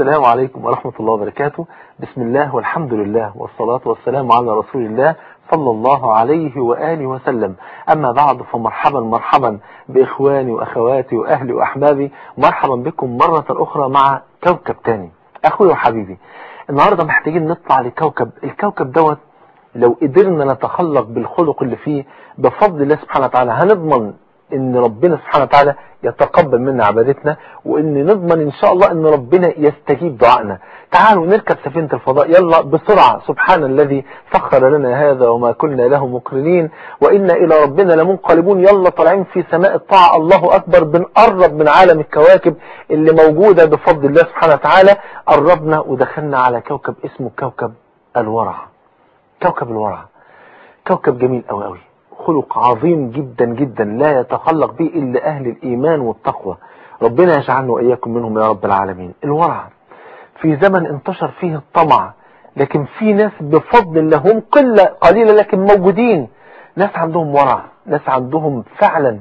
السلام عليكم ورحمة الله وبركاته. بسم الله والحمد لله والصلاة والسلام على رسول الله صلى الله عليه وآله وسلم. أما بعد فمرحبا مرحبا بإخواني وأخواتي وأهلي وأحبابي. مرحبا بكم مرة أخرى مع كوكب تاني. أخوي وحبيبي النهاردة محتاجين نطلع لكوكب. الكوكب دوت لو قدرنا نتخلق بالخلق اللي فيه بفضل الله سبحانه وتعالى هنضمن إن ربنا سبحانه وتعالى يتقبل منا عبادتنا وإن نضمن إن شاء الله إن ربنا يستجيب دعائنا تعالوا نركب سفينة الفضاء. يلا بسرعة. سبحان الذي سخر لنا هذا وما كنا له مقرنين. وإنا إلى ربنا لمنقلبون. يلا طالعين في سماء الطاعة. الله أكبر. بنقرب من عالم الكواكب اللي موجودة بفضل الله سبحانه وتعالى. قربنا ودخلنا على كوكب اسمه كوكب الورع. كوكب الورع. كوكب جميل قوي قوي خلق عظيم جدا جدا لا يتخلق به إلا أهل الإيمان والتقوى. ربنا يجعلنا وإياكم منهم يا رب العالمين. الورع في زمن انتشر فيه الطمع لكن في ناس بفضل الله هم قلة قليلة لكن موجودين. ناس عندهم ورع ناس عندهم فعلا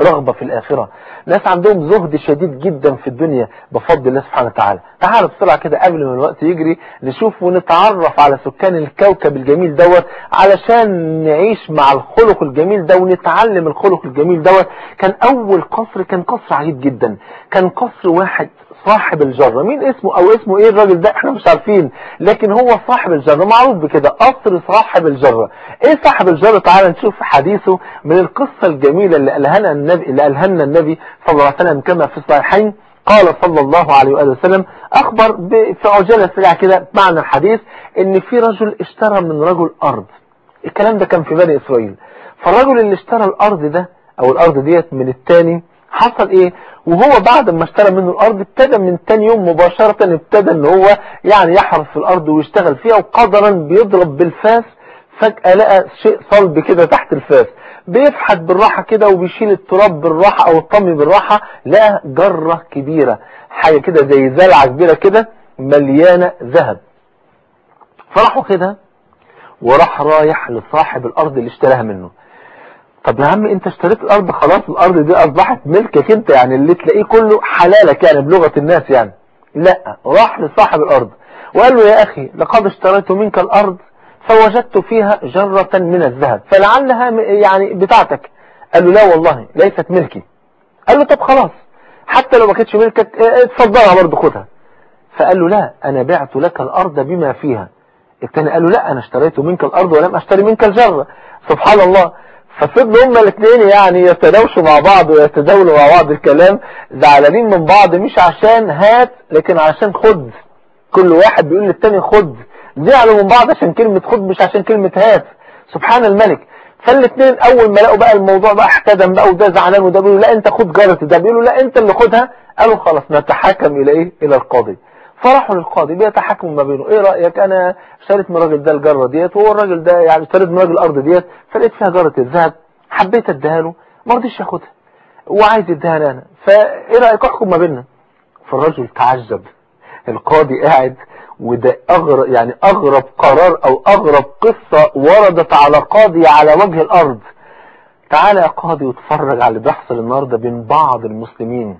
رغبة في الآخرة. ناس عندهم زهد شديد جدا في الدنيا بفضل الله سبحانه وتعالى. تعالوا بسرعة كده قبل ما الوقت يجري نشوف ونتعرف على سكان الكوكب الجميل دوت علشان نعيش مع الخلق الجميل ده ونتعلم الخلق الجميل دوت. كان أول قصر كان قصر عجيب جدا. كان قصر واحد صاحب الجرة مين اسمه أو اسمه إيه الراجل ده؟ إحنا مش عارفين. لكن هو صاحب الجرة معروف بكده. قصر صاحب الجرة إيه صاحب الجرة تعالى نشوف حديثه من القصة الجميلة اللي قالها النبي اللي قالها لنا النبي صلى الله عليه وسلم كما في الصحيحين. قال صلى الله عليه وآله وسلم أخبر في عجالة سريعة كده معنى الحديث إن في رجل اشترى من رجل أرض. الكلام ده كان في بني إسرائيل. فالرجل اللي اشترى الأرض ده أو الأرض ديت من التاني حصل إيه؟ وهو بعد ما اشترى منه الأرض ابتدى من تاني يوم مباشرة ابتدى إن هو يعني يحرث في الأرض ويشتغل فيها وقدرا بيضرب بالفاس فجأة لقى شيء صلب كده تحت الفاس. بيفحت بالراحة كده وبيشيل التراب بالراحة أو الطمي بالراحة لقى جرة كبيرة حاجة كده زي زلعة كبيرة كده مليانة ذهب. فراحوا كده وراح رايح لصاحب الأرض اللي اشتراها منه. طب يا عم انت اشتريت الأرض خلاص الأرض دي أصبحت ملكك انت يعني اللي تلاقيه كله حلالك يعني بلغة الناس يعني. لا راح لصاحب الأرض وقال له يا أخي لقد اشتريت منك الأرض فوجدت فيها جرة من الذهب فلعلها يعني بتاعتك. قال له لا والله ليست ملكي. قال له طب خلاص حتى لو ما كانتش ملكك اتفضلها برضه خدها. فقال له لا أنا بعت لك الأرض بما فيها. الثاني قال له لا أنا اشتريت منك الأرض ولم أشتري منك الجرة. سبحان الله. ففضلوا هما الاثنين يعني يتناوشوا مع بعض ويتداولوا مع بعض الكلام زعلانين من بعض مش عشان هات لكن عشان خد. كل واحد بيقول للتاني خد. زعلوا من بعض عشان كلمة خد مش عشان كلمة هات. سبحان الملك. فالاثنين أول ما لقوا بقى الموضوع بقى احتدم بقى وده زعلان وده بيقولوا لا أنت خد جارة ده بيقولوا لا أنت اللي خدها. قالوا خلاص نتحاكم إلى إيه إلى القاضي. فراحوا للقاضي بيتحاكموا ما بينه. إيه رأيك؟ أنا اشتريت من الراجل ده الجرة ديت وهو الراجل ده يعني اشتريت من الراجل الأرض ديت فلقيت فيها جرة الذهب حبيت أديها له ما رضيش ياخدها وعايز يديها لي أنا. فإيه رأيك؟ أحكم ما بيننا. فالرجل تعجب. القاضي قاعد وده اغرب يعني أغرب قرار أو أغرب قصة وردت على قاضي على وجه الأرض. تعالى يا قاضي واتفرج على اللي بيحصل النهارده بين بعض المسلمين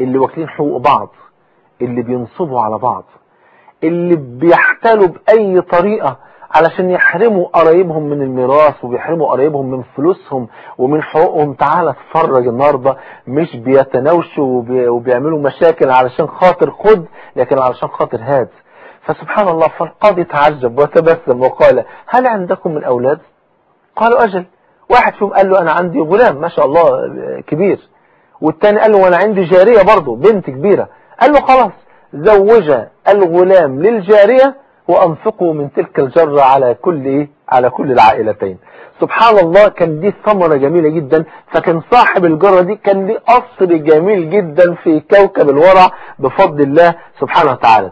اللي واكلين حقوق بعض. اللي بينصبوا على بعض اللي بيحتالوا بأي طريقة علشان يحرموا قرايبهم من الميراث وبيحرموا قرايبهم من فلوسهم ومن حقوقهم. تعالى اتفرج النهاردة. مش بيتناوشوا وبي وبيعملوا مشاكل علشان خاطر خد لكن علشان خاطر هات. فسبحان الله فالقاضي تعجب وتبسم وقال هل عندكم من أولاد قالوا أجل. واحد فيهم قال له أنا عندي غلام ما شاء الله كبير. والتاني قال له وأنا عندي جارية برضه بنت كبيرة. قال له خلاص زوج الغلام للجارية وأنفقوا من تلك الجرة على كل إيه؟ على كل العائلتين. سبحان الله كان دي ثمرة جميلة جدا. فكان صاحب الجرة دي كان ليه قصر جميل جدا في كوكب الورع بفضل الله سبحانه وتعالى.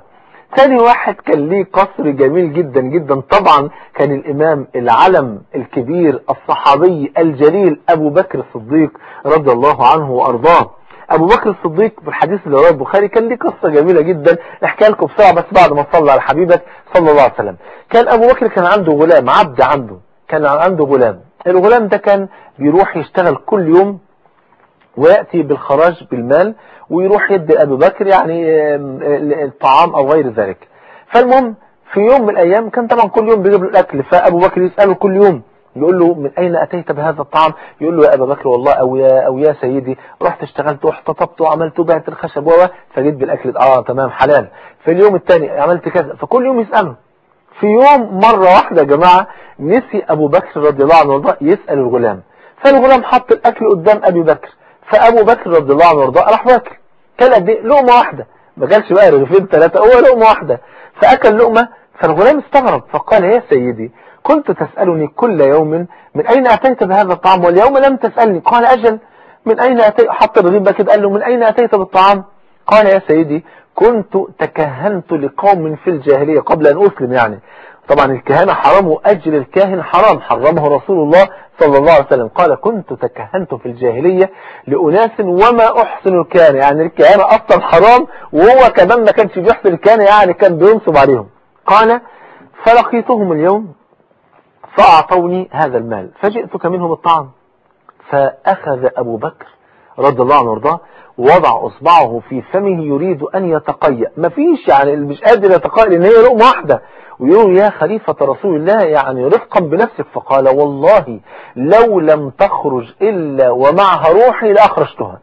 ثاني واحد كان ليه قصر جميل جدا جدا. طبعا كان الإمام العلم الكبير الصحابي الجليل أبو بكر الصديق رضي الله عنه وأرضاه. أبو بكر الصديق في الحديث اللي رواه البخاري كان ليه قصة جميلة جدا نحكيها لكم بسرعة بس بعد ما صلى على حبيبك صلى الله عليه وسلم. كان أبو بكر كان عنده غلام عبد عنده كان عنده غلام. الغلام ده كان بيروح يشتغل كل يوم ويأتي بالخراج بالمال ويروح يدي أبي بكر يعني الطعام أو غير ذلك. فالمهم في يوم من الأيام كان طبعا كل يوم بيجيب له الأكل فأبو بكر يسأله كل يوم يقول له من أين أتيت بهذا الطعام؟ يقول له يا أبا بكر والله أو يا, أو يا سيدي رحت اشتغلت واحتطبت وعملت وبعت الخشب و فجيت بالأكل آه تمام حلال. في اليوم الثاني عملت كذا فكل يوم يسأله في يوم مرة واحدة يا جماعة نسي أبو بكر رضي الله عنه وارضاه يسأل الغلام. فالغلام حط الأكل قدام أبي بكر فأبو بكر رضي الله عنه وارضاه راح واكل. كل قد إيه؟ لقمة واحدة. ما قالش بقى رغيفين ثلاثة هو لقمة واحدة. فأكل لقمة فالغلام استغرب فقال يا سيدي كنت تسألني كل يوم من أين أتيت بهذا الطعام؟ واليوم لم تسألني. قال أجل من أين أتيت حط بقى كده قال له من أين أتيت بالطعام؟ قال يا سيدي كنت تكهنت لقوم في الجاهلية قبل أن أسلم يعني. طبعا الكهانة حرام وأجل الكاهن حرام حرمه رسول الله صلى الله عليه وسلم. قال كنت تكهنت في الجاهلية لأناس وما أحسن الكهانة. يعني الكهانة أصلا حرام وهو كمان ما كانش بيحسن الكهانة يعني كان بينصب عليهم. قال فلقيتهم اليوم فأعطوني هذا المال. فجئتك منهم الطعام. فأخذ أبو بكر رضي الله عنه وارضاه وضع أصبعه في فمه يريد أن يتقيأ. مفيش يعني اللي مش قادر يتقيأ لأن هي لقمة واحدة. ويقول يا خليفة رسول الله يعني رفقا بنفسك. فقال والله لو لم تخرج إلا ومعها روحي لأخرجتها.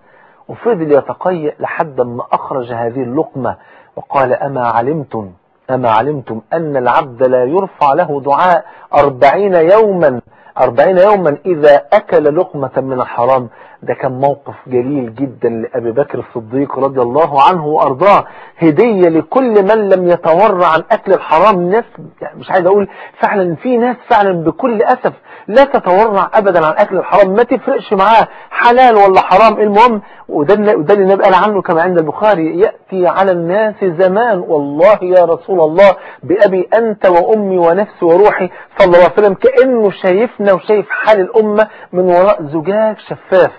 وفضل يتقيأ لحد ما أخرج هذه اللقمة. وقال أما علمتم أما علمتم أن العبد لا يرفع له دعاء أربعين يوما أربعين يوما إذا أكل لقمة من الحرام ده كان موقف جليل جدا لأبي بكر الصديق رضي الله عنه وأرضاه. هدية لكل من لم يتورع عن أكل الحرام. ناس يعني مش عايز أقول فعلا في ناس فعلا بكل أسف لا تتورع أبدا عن أكل الحرام. ما تفرقش معاه. حلال ولا حرام. المهم وده وده اللي النبي قال عنه كما عند البخاري يأتي على الناس زمان. والله يا رسول الله بأبي أنت وأمي ونفسي وروحي صلى الله عليه وسلم كأنه شايفنا وشايف حال الأمة من وراء زجاج شفاف.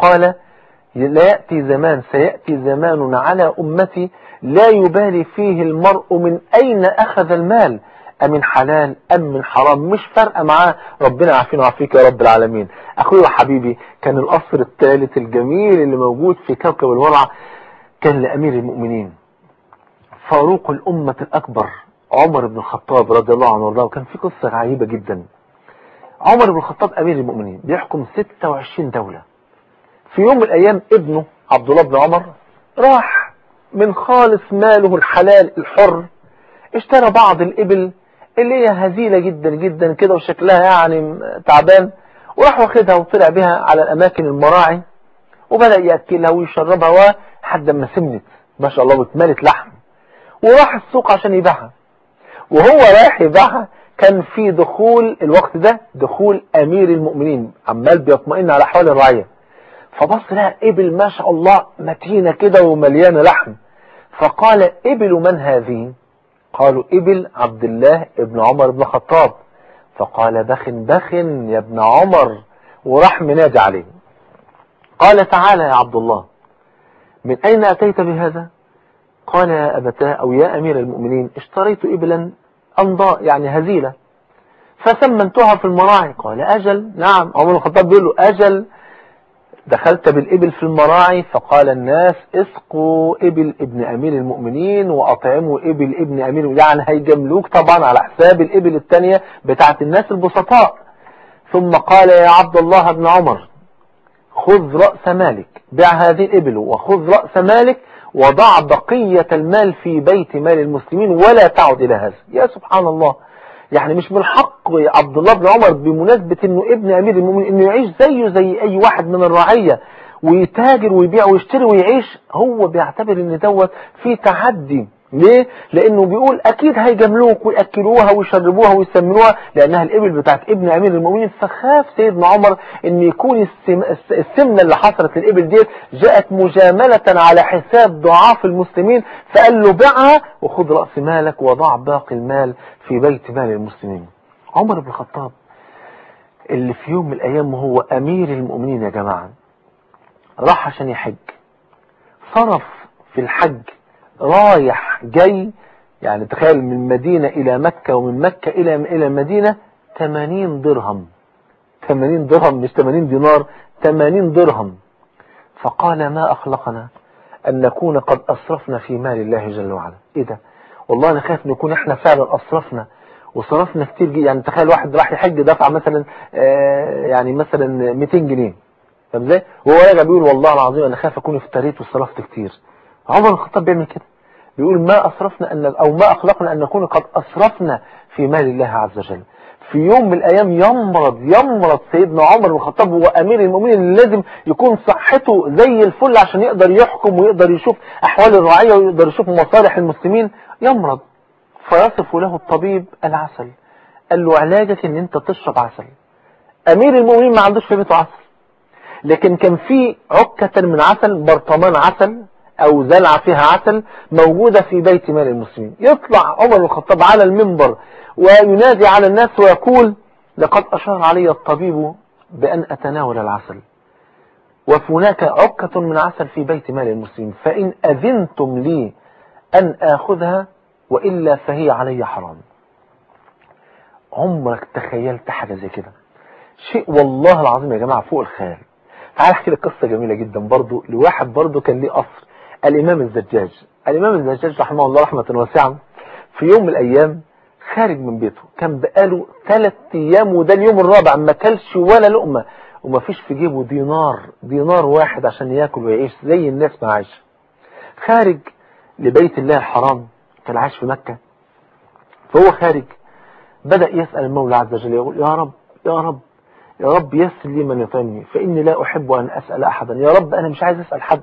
قال لا يأتي زمان سيأتي زمان على أمتي لا يبالي فيه المرء من أين أخذ المال. أمن حلال أم من حرام مش فارقة معاه. ربنا عافينا وعافيك يا رب العالمين. أخوي وحبيبي كان القصر الثالث الجميل اللي موجود في كوكب الورع كان لأمير المؤمنين. فاروق الأمة الأكبر عمر بن الخطاب رضي الله عنه وارضاه. وكان في قصة عجيبة جدا. عمر بن الخطاب أمير المؤمنين بيحكم 26 دولة. في يوم من الأيام ابنه عبد الله بن عمر راح من خالص ماله الحلال الحر اشترى بعض الإبل اللي هي هزيلة جدا جدا كده وشكلها يعني تعبان وراح واخدها وطلع بها على الأماكن المراعي وبدأ يأكلها ويشربها لحد ما سمنت ما شاء الله واتملت لحم وراح السوق عشان يبيعها. وهو رايح يبيعها كان في دخول الوقت ده دخول أمير المؤمنين عمال بيطمئن على أحوال الرعية. فبص لها إبل ما شاء الله متينة كده ومليانة لحم. فقال إبل من هذه؟ قالوا إبل عبد الله ابن عمر بن الخطاب. فقال بخ بخ يا ابن عمر وراح منادي عليه. قال تعالى يا عبد الله من أين أتيت بهذا؟ قال يا أبتاه أو يا أمير المؤمنين اشتريت إبلا أنضاء يعني هزيلة فسمنتها في المراعي. قال أجل؟ نعم. عمر الخطاب بيقول له أجل؟ دخلت بالإبل في المراعي فقال الناس اسقوا إبل ابن أمير المؤمنين وأطعموا إبل ابن أمير يعني هيجملوك طبعا على حساب الإبل التانية بتاعت الناس البسطاء. ثم قال يا عبد الله بن عمر خذ رأس مالك بيع هذه الإبل وخذ رأس مالك وضع بقية المال في بيت مال المسلمين ولا تعد إلى هذا. يا سبحان الله. يعني مش من حق عبد الله بن عمر بمناسبة إنه ابن أمير المؤمنين إنه يعيش زيه زي أي واحد من الرعية ويتاجر ويبيع ويشتري ويعيش هو بيعتبر إن دوت في تعدي. ليه؟ لأنه بيقول أكيد هيجاملوك ويأكلوها ويشربوها ويسمنوها لأنها الإبل بتاعت ابن أمير المؤمنين. فخاف سيدنا عمر إن يكون السم... السمنة اللي حصلت للإبل ديت جاءت مجاملة على حساب ضعاف المسلمين فقال له بيعها وخذ رأس مالك وضع باقي المال في بيت مال المسلمين. عمر بن الخطاب اللي في يوم من الأيام وهو أمير المؤمنين يا جماعة راح عشان يحج. صرف في الحج رايح جاي يعني تخيل من مدينة إلى مكة ومن مكة إلى إلى المدينة 80 درهم. 80 درهم مش 80 دينار 80 درهم. فقال ما أخلقنا أن نكون قد أسرفنا في مال الله جل وعلا. إيه ده؟ والله أنا خايف نكون إحنا فعلا أسرفنا وصرفنا كتير جدا يعني تخيل واحد راح يحج دفع مثلا آه يعني مثلا 200 جنيه. طب إزاي؟ وهو راجع بيقول والله العظيم أنا خايف أكون افتريت وصرفت كتير. عمر بن الخطاب بيعمل كده. بيقول ما اسرفنا ان أو ما أخلقنا أن نكون قد اسرفنا في مال الله عز وجل. في يوم من الأيام يمرض يمرض سيدنا عمر بن الخطاب هو امير المؤمنين لازم يكون صحته زي الفل عشان يقدر يحكم ويقدر يشوف أحوال الرعيه ويقدر يشوف مصالح المسلمين. يمرض. فيصف له الطبيب العسل. قال له علاجك إن أنت تشرب عسل. أمير المؤمنين ما عندوش في بيته عسل. لكن كان في عكة من عسل برطمان عسل أو زلعة فيها عسل موجودة في بيت مال المسلمين. يطلع عمر بن الخطاب على المنبر وينادي على الناس ويقول لقد أشار علي الطبيب بأن أتناول العسل. وهناك عكة من عسل في بيت مال المسلمين. فإن أذنتم لي أن آخذها وإلا فهي علي حرام. عمرك تخيلت حاجة زي كده؟ شيء والله العظيم يا جماعة فوق الخيال. تعال احكي لك قصة جميلة جدا برضو. لواحد برضو كان ليه قصر الإمام الزجاج. الإمام الزجاج رحمه الله رحمة واسعة في يوم من الأيام خارج من بيته. كان بقاله ثلاث أيام وده اليوم الرابع ما كلش ولا لقمة. وما فيش في جيبه دينار دينار واحد عشان ياكل ويعيش زي الناس ما عايش خارج لبيت الله الحرام كان عايش في مكة. فهو خارج بدأ يسأل المولى عز وجل يقول يا رب يا رب يا رب يسر لي من يطعمني فإني لا أحب أن أسأل أحدا. يا رب أنا مش عايز أسأل حد.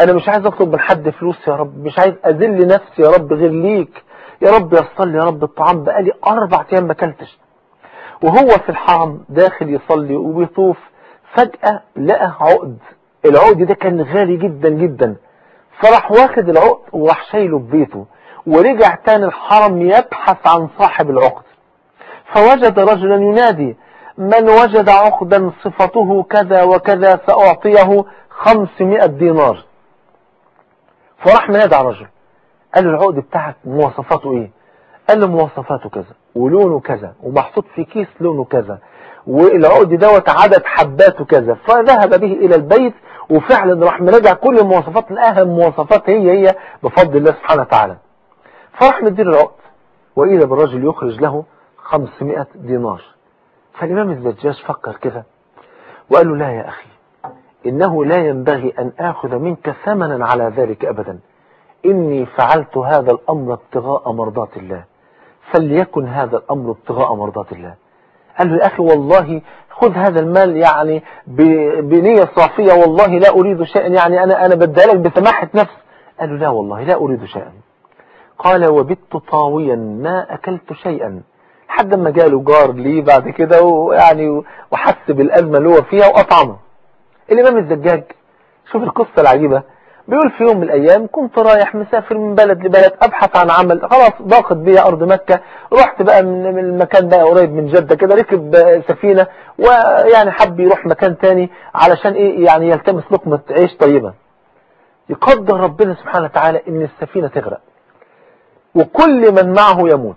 أنا مش عايز أطلب من حد فلوس يا رب مش عايز أذل نفسي يا رب غير ليك. يا رب يصل لي يا رب الطعام. بقالي أربع أيام ما أكلتش. وهو في الحرم داخل يصلي وبيطوف فجأة لقى عقد. العقد ده كان غالي جدا جدا. فراح واخد العقد وراح شايله في بيته. ورجع تاني الحرم يبحث عن صاحب العقد. فوجد رجلا ينادي من وجد عقدا صفته كذا وكذا سأعطيه خمسمائة دينار. فراح منادى على الرجل. قال له العقد بتاعك مواصفاته إيه؟ قال له مواصفاته كذا ولونه كذا ومحطوط في كيس لونه كذا والعقد دوت عدد حباته كذا فذهب به إلى البيت وفعلا راح مراجع كل المواصفات الاهم مواصفات هي هي بفضل الله سبحانه وتعالى. فراح مدير العقد وإذا بالرجل يخرج له 500 دينار. فالإمام الزجاج فكر كده وقال له لا يا أخي إنه لا ينبغي أن آخذ منك ثمنا على ذلك أبدا. إني فعلت هذا الأمر ابتغاء مرضات الله. فليكن هذا الأمر ابتغاء مرضات الله. قال له يا أخي والله خذ هذا المال يعني بنية صافية والله لا أريد شيئا يعني أنا أنا بديلك بسماحة نفس. قال له لا والله لا أريد شيئا. قال وبت طاويا ما أكلت شيئا. لحد ما جاله جار ليه بعد كده ويعني وحس بالأزمة اللي هو فيها وأطعمه. الإمام الزجاج شوف القصة العجيبة. بيقول في يوم من الأيام كنت رايح مسافر من بلد لبلد أبحث عن عمل خلاص ضاقت بيا أرض مكة. رحت بقى من المكان ده قريب من جدة كده ركب سفينة ويعني حب يروح مكان تاني علشان إيه يعني يلتمس لقمة عيش طيبة. يقدر ربنا سبحانه وتعالى إن السفينة تغرق وكل من معه يموت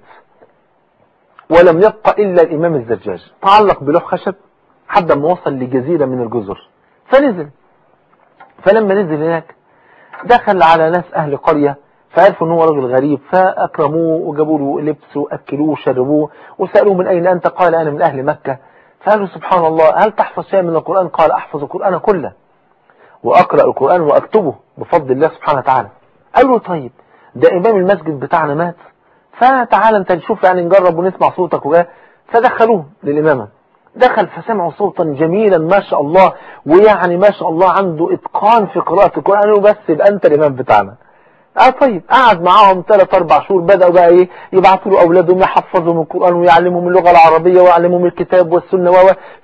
ولم يبقى إلا الإمام الزجاج. تعلق بلوح خشب حد ما وصل لجزيرة من الجزر. فنزل. فلما نزل هناك دخل على ناس أهل قرية فعرفوا إن هو رجل غريب فأكرموه وجابوا له لبس وأكلوه وشربوه وسألوه من أين أنت؟ قال أنا من أهل مكة. فقالوا سبحان الله هل تحفظ شيئا من القرآن؟ قال أحفظ القرآن كله وأقرأ القرآن وأكتبه بفضل الله سبحانه وتعالى. قالوا طيب ده إمام المسجد بتاعنا مات. فتعال أنت نشوف يعني نجرب ونسمع صوتك وجاه فدخلوه للإمامة. دخل فسمعوا صوتا جميلا ما شاء الله ويعني ما شاء الله عنده إتقان في قراءة القرآن قالوا بس يبقى أنت الإمام بتاعنا. آه طيب قعد معاهم ثلاث أربع شهور بدأوا بقى إيه؟ يبعثوا له أولادهم يحفظهم القرآن ويعلمهم اللغة العربية ويعلمهم الكتاب والسنة و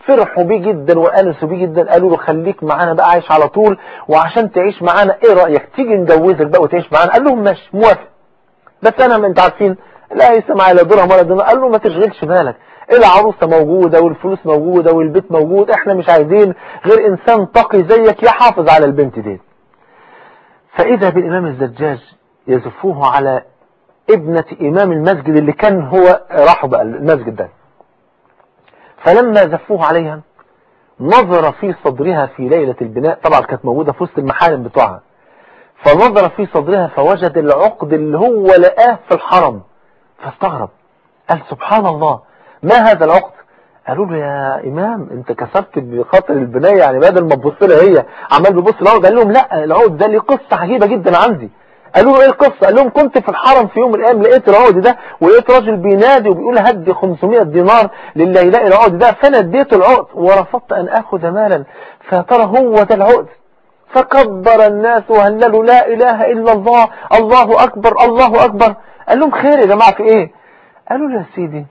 فرحوا بيه جدا وأنسوا بيه جدا قالوا له خليك معانا بقى عايش على طول وعشان تعيش معانا إيه رأيك؟ تيجي نجوزك بقى وتعيش معانا؟ قال لهم ماشي موافق. بس أنا ما أنت عارفين لا يسمع لا درهم ولا دينار قال له ما تشغلش بالك. العروسة موجودة والفلوس موجودة والبيت موجود إحنا مش عايزين غير انسان تقي زيك يحافظ على البنت دي. فإذا بالإمام الزجاج يزفوه على ابنة إمام المسجد اللي كان هو راحوا بقى المسجد ده. فلما زفوه عليها نظر في صدرها في ليلة البناء طبعا كانت موجودة في وسط المحارم بتوعها. فنظر في صدرها فوجد العقد اللي هو لقاه في الحرم. فاستغرب قال سبحان الله ما هذا العقد؟ قالوا له يا إمام أنت كسبت بخاطر البناية يعني بدل ما تبص لها هي عمال بيبص العقد قال لهم لا العقد ده ليه قصة عجيبة جدا عندي. قالوا له إيه القصة؟ قال لهم كنت في الحرم في يوم من الأيام لقيت العقد ده ولقيت راجل بينادي وبيقول هدي 500 دينار للي يلاقي العقد ده. فأنا اديته العقد ورفضت أن آخذ مالا. فيا ترى هو ده العقد. فكبر الناس وهللوا لا إله إلا الله الله أكبر الله أكبر. قال لهم خير يا جماعة في إيه؟ قالوا له يا سيدي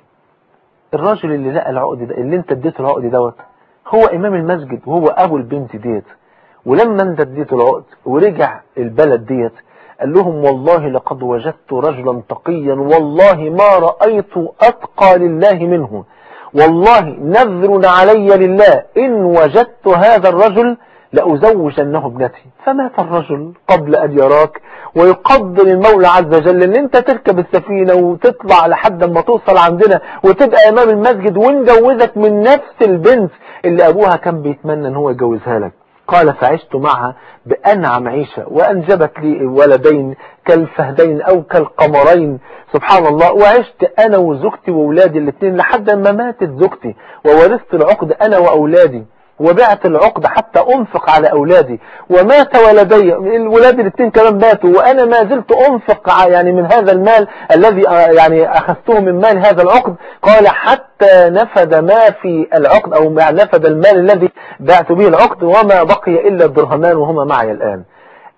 الراجل اللي لقى العقد ده اللي انت اديته العقد دوت هو إمام المسجد وهو أبو البنت ديت. ولما انت اديته العقد ورجع البلد ديت قال لهم والله لقد وجدت رجلا تقيا والله ما رأيت أتقى لله منه. والله نذر علي لله إن وجدت هذا الرجل لأزوجنه ابنتي. فمات الرجل قبل أن يراك ويقدر المولى عز وجل إن أنت تركب السفينة وتطلع لحد ما توصل عندنا وتبقى أمام المسجد ونجوزك من نفس البنت اللي أبوها كان بيتمنى إن هو يجوزها لك. قال فعشت معها بأنعم عيشة وأنجبت لي ولدين كالفهدين أو كالقمرين. سبحان الله. وعشت أنا وزوجتي وأولادي الاثنين لحد ما ماتت زوجتي وورثت العقد أنا وأولادي. وبعت العقد حتى أنفق على أولادي. ومات ولدي. الولاد الاثنين كمان ماتوا. وأنا ما زلت أنفق يعني من هذا المال الذي يعني أخذته من مال هذا العقد. قال حتى نفد ما في العقد أو نفد المال الذي بعت به العقد وما بقي إلا الدرهمان وهما معي الآن.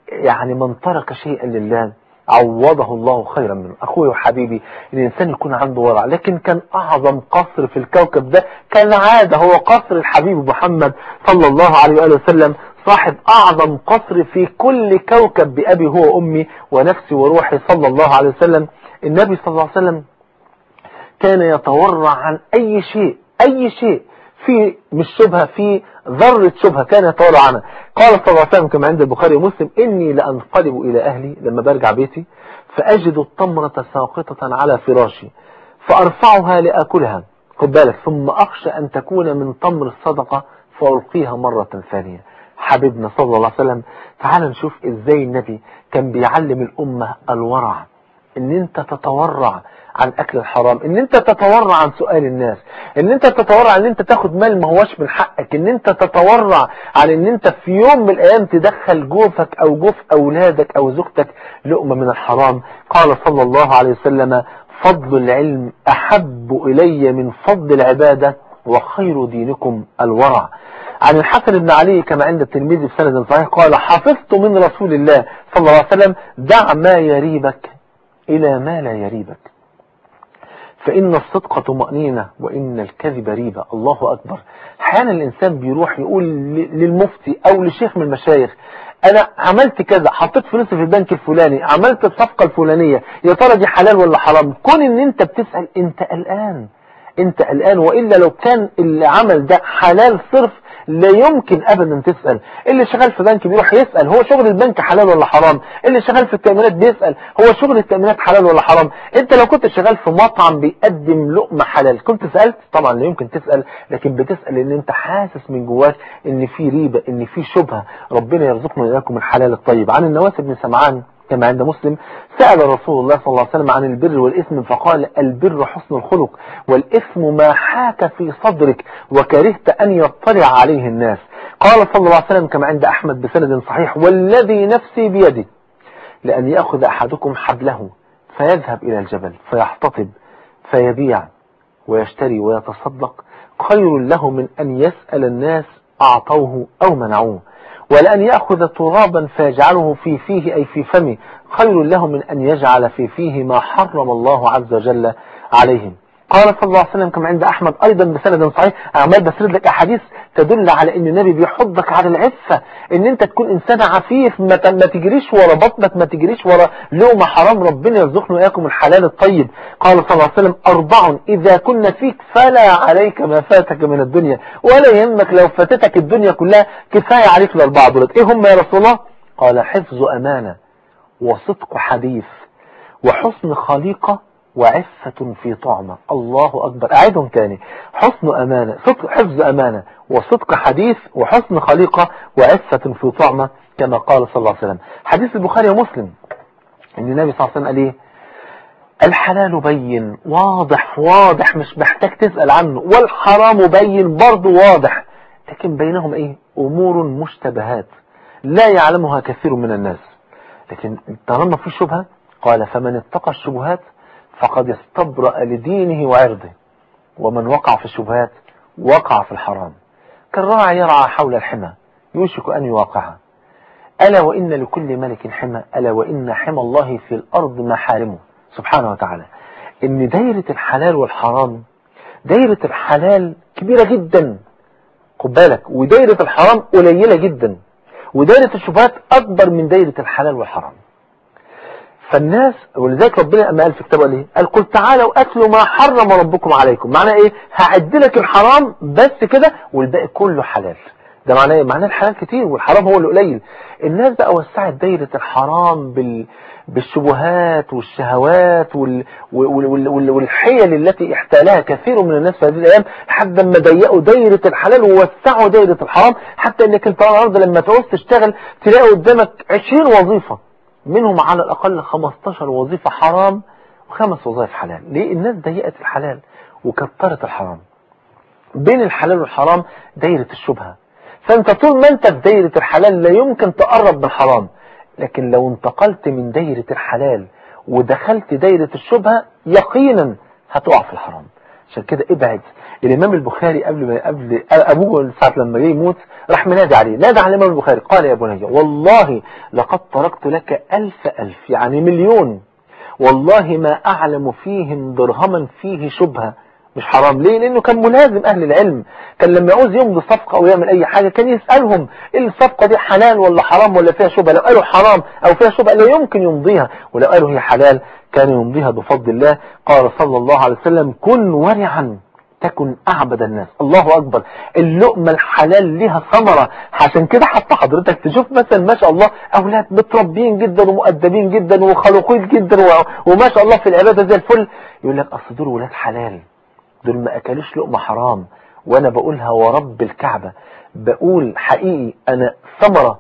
يعني من ترك شيئا لله عوضه الله خيرا منه. أخوي وحبيبي الإنسان يكون عنده ورع. لكن كان أعظم قصر في الكوكب ده كالعادة هو قصر الحبيب محمد صلى الله عليه وآله وسلم صاحب أعظم قصر في كل كوكب بأبي هو أمي ونفسي وروحي صلى الله عليه وسلم. النبي صلى الله عليه وسلم كان يتورع عن أي شيء أي شيء. في مش شبهة في ذرة شبهة كان يتورع عنها. قال صلى الله عليه وسلم كما عند البخاري ومسلم إني لأنقلب إلى أهلي لما برجع بيتي فأجد التمرة ساقطة على فراشي فأرفعها لأكلها. خد بالك ثم أخشى أن تكون من تمر الصدقة فألقيها مرة ثانية. حبيبنا صلى الله عليه وسلم تعال نشوف إزاي النبي كان بيعلم الأمة الورع إن أنت تتورع عن اكل الحرام إن أنت تتورع عن سؤال الناس إن أنت تتورع إن أنت تاخد مال ما هوش من حقك إن أنت تتورع عن إن أنت في يوم من الأيام تدخل جوفك أو جوف أولادك أو زوجتك لقمة من الحرام. قال صلى الله عليه وسلم فضل العلم أحب إلي من فضل العبادة وخير دينكم الورع. عن الحسن بن علي كما عند التلميذ بسند صحيح قال حفظت من رسول الله صلى الله عليه وسلم دع ما يريبك إلى ما لا يريبك. فإن الصدق طمأنينة وإن الكذب ريبة الله أكبر. أحيانا الإنسان بيروح يقول للمفتي أو لشيخ من المشايخ أنا عملت كذا حطيت فلوسي في البنك الفلاني عملت الصفقة الفلانية يا ترى دي حلال ولا حرام؟ كون إن أنت بتسأل أنت قلقان. أنت قلقان وإلا لو كان العمل ده حلال صرف لا يمكن ابدا تسأل. اللي شغال في بنك بيروح يسأل هو شغل البنك حلال ولا حرام؟ اللي شغال في التأمينات بيسأل هو شغل التأمينات حلال ولا حرام؟ أنت لو كنت شغال في مطعم بيقدم لقمة حلال كنت سألت؟ طبعا لا يمكن تسأل لكن بتسأل ان أنت حاسس من جواك إن في ريبة إن في شبهة. ربنا يرزقنا وإياكم الحلال الطيب. عن النواس بن سمعان. كما عند مسلم سأل رسول الله صلى الله عليه وسلم عن البر والإثم فقال البر حسن الخلق والإثم ما حاك في صدرك وكرهت أن يطلع عليه الناس. قال صلى الله عليه وسلم كما عند أحمد بسند صحيح والذي نفسي بيده لأن يأخذ أحدكم حبله فيذهب إلى الجبل فيحتطب فيبيع ويشتري ويتصدق. خير له من أن يسأل الناس أعطوه أو منعوه. ولأن يأخذ ترابا فيجعله في فيه أي في فمه خير له من أن يجعل في فيه ما حرم الله عز وجل عليهم. قال صلى الله عليه وسلم كما عند أحمد أيضا بسند صحيح عمال بسرد لك أحاديث تدل على أن النبي بيحضك على العفة أن أنت تكون إنسان عفيف ما تجريش ورا بطنك ما تجريش ورا لقمة حرام ربنا يرزقنا وإياكم الحلال الطيب. قال صلى الله عليه وسلم أربع إذا كنا فيك فلا عليك ما فاتك من الدنيا ولا يهمك لو فاتتك الدنيا كلها كفاية عليك الأربعة دولت إيه هم يا رسول الله؟ قال حفظ أمانة وصدق حديث وحسن خليقة وعفة في طعمة. الله أكبر. أعيدهم تاني. حسن أمانة صدق حفظ أمانة وصدق حديث وحسن خليقة وعفة في طعمة كما قال صلى الله عليه وسلم. حديث البخاري ومسلم. إن النبي صلى الله عليه وسلم قال إيه؟ الحلال بين واضح واضح مش محتاج تسأل عنه. والحرام بين برضه واضح. لكن بينهم إيه؟ أمور مشتبهات. لا يعلمها كثير من الناس. لكن طالما في شبهة قال فمن اتقى الشبهات فقد استبرأ لدينه وعرضه. ومن وقع في الشبهات وقع في الحرام. كالراعي يرعى حول الحمى يوشك أن يواقعها. ألا وإن لكل ملك حمى ألا وإن حمى الله في الأرض محارمه. سبحانه وتعالى. إن دايرة الحلال والحرام دايرة الحلال كبيرة جدا. خد بالك ودايرة الحرام قليلة جدا. ودايرة الشبهات أكبر من دايرة الحلال والحرام. فالناس ولذلك ربنا أما قال في كتابه ليه قال قل تعالوا أكلوا ما حرم ربكم عليكم. معنى إيه؟ هعد لك الحرام بس كده والباقي كله حلال. ده معناه إيه؟ معناه الحلال كتير والحرام هو القليل الناس بقى وسعت دايرة الحرام بال بالشبهات والشهوات وال... وال... وال... والحيل التي احتالها كثير من الناس في هذه الأيام لحد ما ضيقوا دايرة الحلال ووسعوا دايرة الحرام. حتى إنك أنت النهارده لما تعوز تشتغل تلاقي قدامك 20 وظيفة. منهم على الأقل 15 وظيفة حرام وخمس وظائف حلال. ليه؟ الناس ضيقت الحلال وكترت الحرام. بين الحلال والحرام دايرة الشبهة. فأنت طول ما أنت في دايرة الحلال لا يمكن تقرب من الحرام لكن لو انتقلت من دايرة الحلال ودخلت دايرة الشبهة يقينا هتقع في الحرام. عشان كده ابعد الإمام البخاري قبل ما قبل أبوه ساعة لما جه يموت راح منادي عليه نادى على الإمام البخاري قال يا بني والله لقد تركت لك ألف ألف يعني مليون والله ما أعلم فيهم درهما فيه شبهة مش حرام. ليه؟ لأنه كان ملازم أهل العلم كان لما يعوز يمضي صفقة أو يعمل أي حاجة كان يسألهم إيه الصفقة دي حلال ولا حرام ولا فيها شبهة؟ لو قالوا حرام أو فيها شبهة لا يمكن يمضيها ولو قالوا هي حلال كان يمضيها بفضل الله. قال صلى الله عليه وسلم كن ورعا. تكن أعبد الناس. الله أكبر. اللقمة الحلال لها ثمرة. عشان كده حتى حضرتك تشوف مثلا ما شاء الله أولاد متربيين جدا ومؤدبين جدا وخلقين جدا وما شاء الله في العبادة زي الفل. يقول لك أصل دول ولاد حلال. دول ما أكلوش لقمة حرام. وأنا بقولها ورب الكعبة. بقول حقيقي أنا ثمرة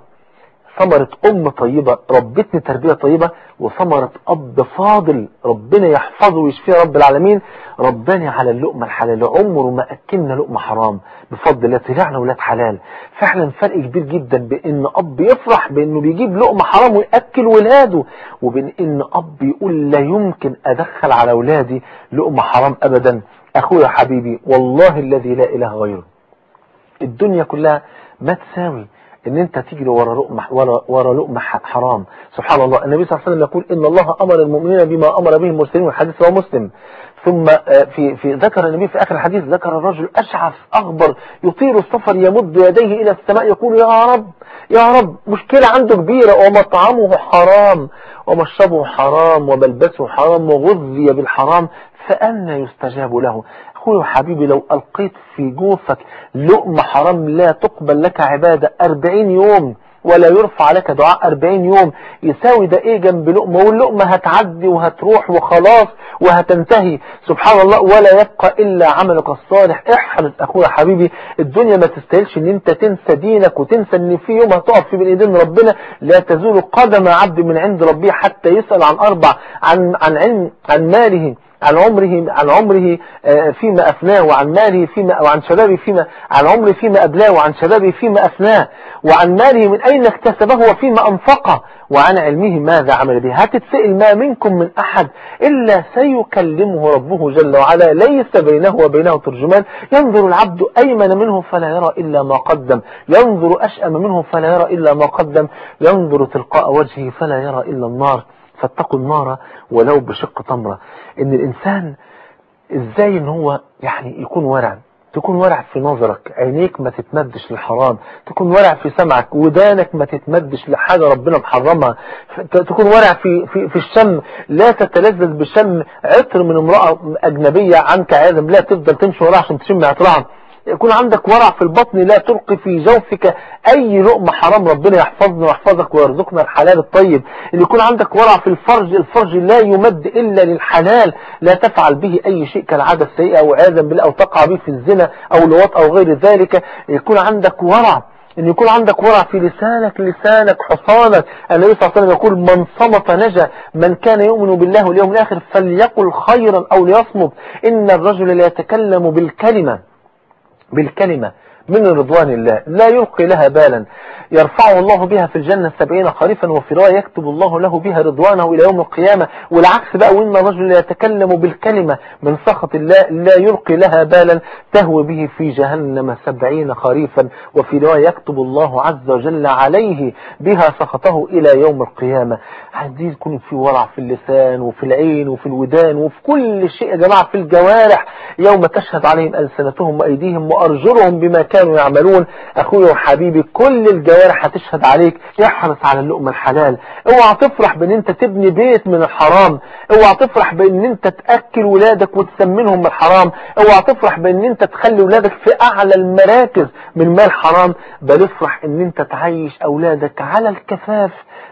ثمرة أم طيبة ربتني تربية طيبة وثمرة أب فاضل ربنا يحفظه ويشفيه رب العالمين. رباني على اللقمة الحلال عمره ما أكلنا لقمة حرام بفضل الله طلعنا ولاد حلال. فعلا فرق كبير جدا بأن أب يفرح بأنه بيجيب لقمة حرام ويأكل ولاده وبين أن أب يقول لا يمكن أدخل على ولادي لقمة حرام أبدا. أخويا حبيبي والله الذي لا إله غيره. الدنيا كلها ما تساوي. إن أنت تجري ورا لقمه ورا ورا لقمة حرام. سبحان الله. النبي صلى الله عليه وسلم يقول إن الله أمر المؤمنين بما أمر به المرسلين والحديث رواه مسلم. ثم في في ذكر النبي في آخر الحديث ذكر الرجل أشعث أغبر يطير السفر يمد يديه إلى السماء يقول يا رب يا رب مشكلة عنده كبيرة ومطعمه حرام ومشربه حرام وملبسه حرام وغذي بالحرام فأنا يستجاب له. أخوي وحبيبي لو ألقيت في جوفك لقمة حرام لا تقبل لك عبادة أربعين يوم ولا يرفع لك دعاء أربعين يوم يساوي ده إيه جنب لقمة؟ واللقمة هتعدي وهتروح وخلاص وهتنتهي. سبحان الله ولا يبقى إلا عملك الصالح. احرص أخويا حبيبي الدنيا ما تستاهلش إن أنت تنسى دينك وتنسى إن في يوم هتقف في بين إيدين ربنا. لا تزول قدم عبد من عند ربه حتى يسأل عن أربع عن عن علم عن ماله. عن عمره عن عمره فيما أفناه وعن ماله فيما وعن شبابه فيما عن عمره فيما أبلاه وعن شبابه فيما أفناه وعن ماله من أين اكتسبه وفيما أنفقه وعن علمه ماذا عمل به. هتتسئل ما منكم من أحد إلا سيكلمه ربه جل وعلا. ليس بينه وبينه ترجمان. ينظر العبد أيمن منه فلا يرى إلا ما قدم. ينظر أشأم منه فلا يرى إلا ما قدم. ينظر تلقاء وجهه فلا يرى إلا النار. فاتقوا النار ولو بشق تمرة. إن الإنسان إزاي إن هو يعني يكون ورع؟ تكون ورع في نظرك عينيك ما تتمدش للحرام تكون ورع في سمعك ودانك ما تتمدش لحاجة ربنا محرمها تكون ورع في, في, في الشم لا تتلذذ بشم عطر من امرأة أجنبية عنك عياذا لا تفضل تمشي وراها عشان تشم عطرها يكون عندك ورع في البطن لا تلقي في جوفك أي لقمة حرام. ربنا يحفظنا ويحفظك ويرزقنا الحلال الطيب. إن يكون عندك ورع في الفرج الفرج لا يمد إلا للحلال. لا تفعل به أي شيء كالعادة السيئة أو عياذا بالله أو تقع به في الزنا أو الوط أو غير ذلك. يكون عندك ورع إن يكون عندك ورع في لسانك لسانك حصانك. النبي صلى الله عليه وسلم يقول من صمت نجا من كان يؤمن بالله واليوم الآخر فليقل خيرا أو ليصمت. إن الرجل لا يتكلم بالكلمة. بالكلمة. من رضوان الله. لا يلقي لها بالا. يرفعه الله بها في الجنة سبعين خريفا وفي رواية يكتب الله له بها رضوانه إلى يوم القيامة. والعكس بقى وإن الرجل يتكلم بالكلمة من سخط الله لا يلقي لها بالا. تهوي به في جهنم سبعين خريفا وفي رواية يكتب الله عز وجل عليه بها سخطه إلى يوم القيامة. عايزين يكون في ورع في اللسان وفي العين وفي الودان وفي كل شيء يا جماعة في الجوارح. يوم تشهد عليهم ألسنتهم وأيديهم وأرجلهم بما كانوا يعملون. أخوي وحبيبي كل الجوارح هتشهد عليك. احرص على اللقمة الحلال. اوعى تفرح بان انت تبني بيت من الحرام. اوعى تفرح بان انت تأكل ولادك وتسمنهم من الحرام. اوعى تفرح بان انت تخلي ولادك في أعلى المراكز من مال حرام. بل افرح ان انت تعيش أولادك على الكفاف.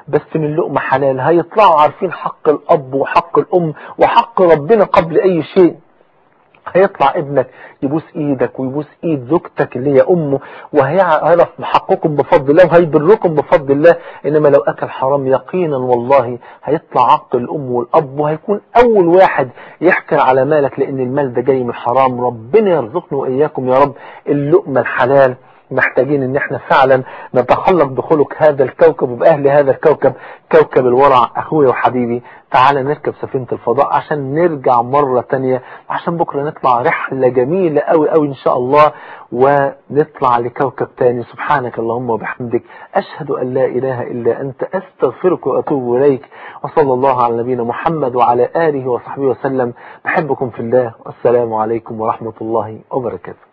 بس من لقمة حلال. هيطلعوا عارفين حق الأب وحق الأم وحق ربنا قبل أي شيء. هيطلع ابنك يبوس إيدك ويبوس ايد زوجتك اللي هي امه وهيعرف حقكم بفضل الله وهيبركم بفضل الله. إنما لو أكل حرام يقينا والله هيطلع عق الأم والأب وهيكون أول واحد يحكر على مالك لأن المال ده جاي من حرام. ربنا يرزقنا وإياكم يا رب. اللقمة الحلال محتاجين إن إحنا فعلا نتخلق بخلق هذا الكوكب وبأهل هذا الكوكب كوكب الورع. اخويا وحبيبي تعالى نركب سفينة الفضاء عشان نرجع مرة تانية عشان بكرة نطلع رحلة جميلة قوي قوي إن شاء الله ونطلع لكوكب تاني. سبحانك اللهم وبحمدك أشهد أن لا إله إلا أنت أستغفرك وأتوب إليك وصلى الله على نبينا محمد وعلى آله وصحبه وسلم. بحبكم في الله والسلام عليكم ورحمة الله وبركاته.